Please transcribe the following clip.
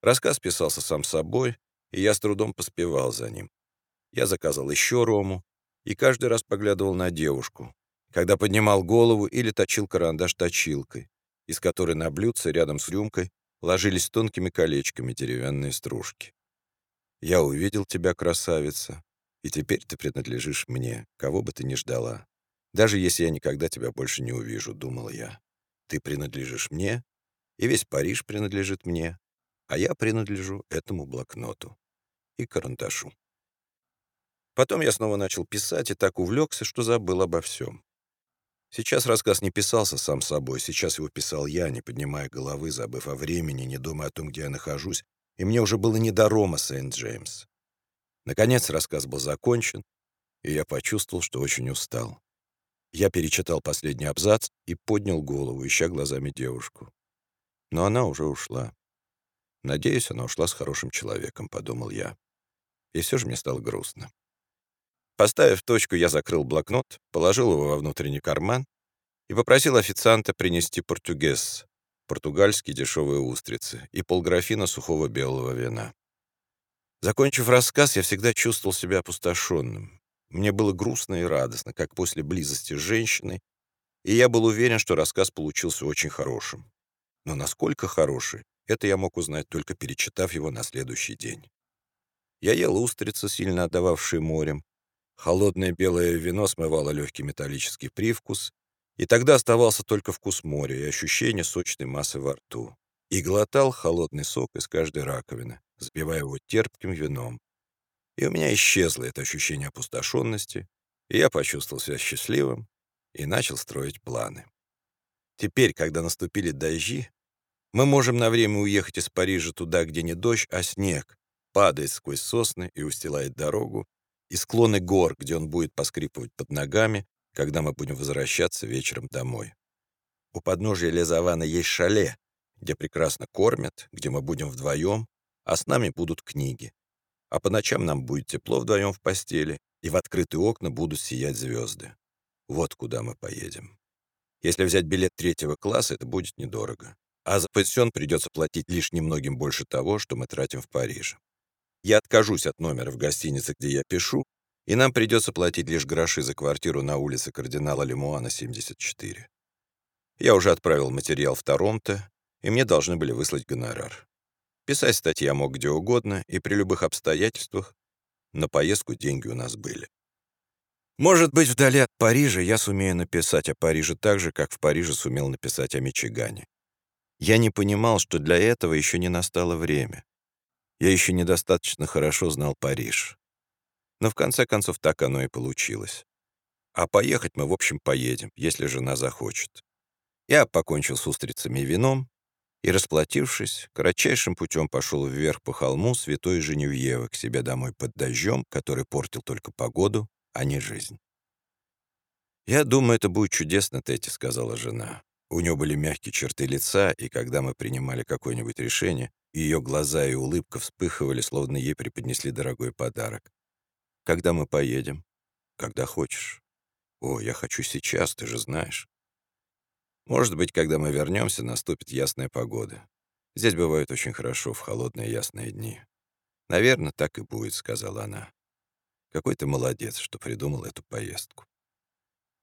Рассказ писался сам собой, и я с трудом поспевал за ним. Я заказал еще рому и каждый раз поглядывал на девушку, когда поднимал голову или точил карандаш точилкой, из которой на блюдце рядом с рюмкой ложились тонкими колечками деревянные стружки. «Я увидел тебя, красавица, и теперь ты принадлежишь мне, кого бы ты ни ждала. Даже если я никогда тебя больше не увижу», — думал я. «Ты принадлежишь мне, и весь Париж принадлежит мне, а я принадлежу этому блокноту и карандашу». Потом я снова начал писать и так увлекся, что забыл обо всем. Сейчас рассказ не писался сам собой, сейчас его писал я, не поднимая головы, забыв о времени, не думая о том, где я нахожусь, и мне уже было не до Рома Сент-Джеймс. Наконец рассказ был закончен, и я почувствовал, что очень устал. Я перечитал последний абзац и поднял голову, ища глазами девушку. Но она уже ушла. Надеюсь, она ушла с хорошим человеком, подумал я. И все же мне стало грустно. Поставив точку, я закрыл блокнот, положил его во внутренний карман и попросил официанта принести португез, португальские дешевые устрицы и полграфина сухого белого вина. Закончив рассказ, я всегда чувствовал себя опустошенным. Мне было грустно и радостно, как после близости с женщиной, и я был уверен, что рассказ получился очень хорошим. Но насколько хороший, это я мог узнать, только перечитав его на следующий день. Я ел устрицы, сильно отдававшие морем, Холодное белое вино смывало легкий металлический привкус, и тогда оставался только вкус моря и ощущение сочной массы во рту. И глотал холодный сок из каждой раковины, сбивая его терпким вином. И у меня исчезло это ощущение опустошенности, и я почувствовал себя счастливым и начал строить планы. Теперь, когда наступили дожди, мы можем на время уехать из Парижа туда, где не дождь, а снег, падает сквозь сосны и устилает дорогу, и склоны гор, где он будет поскрипывать под ногами, когда мы будем возвращаться вечером домой. У подножия Лезавана есть шале, где прекрасно кормят, где мы будем вдвоем, а с нами будут книги. А по ночам нам будет тепло вдвоем в постели, и в открытые окна будут сиять звезды. Вот куда мы поедем. Если взять билет третьего класса, это будет недорого. А за пансион придется платить лишь немногим больше того, что мы тратим в Париже. Я откажусь от номера в гостинице, где я пишу, и нам придется платить лишь гроши за квартиру на улице кардинала Лемуана, 74. Я уже отправил материал в Торонто, и мне должны были выслать гонорар. Писать статьи я мог где угодно, и при любых обстоятельствах на поездку деньги у нас были. Может быть, вдали от Парижа я сумею написать о Париже так же, как в Париже сумел написать о Мичигане. Я не понимал, что для этого еще не настало время. Я еще недостаточно хорошо знал Париж. Но в конце концов так оно и получилось. А поехать мы, в общем, поедем, если жена захочет. Я покончил с устрицами и вином, и, расплатившись, кратчайшим путем пошел вверх по холму святой Женевьевы к себе домой под дождем, который портил только погоду, а не жизнь. «Я думаю, это будет чудесно, Тетти», — сказала жена. У нее были мягкие черты лица, и когда мы принимали какое-нибудь решение, ее глаза и улыбка вспыхивали, словно ей преподнесли дорогой подарок. «Когда мы поедем?» «Когда хочешь». «О, я хочу сейчас, ты же знаешь». «Может быть, когда мы вернемся, наступит ясная погода. Здесь бывает очень хорошо в холодные ясные дни». «Наверное, так и будет», — сказала она. «Какой ты молодец, что придумал эту поездку».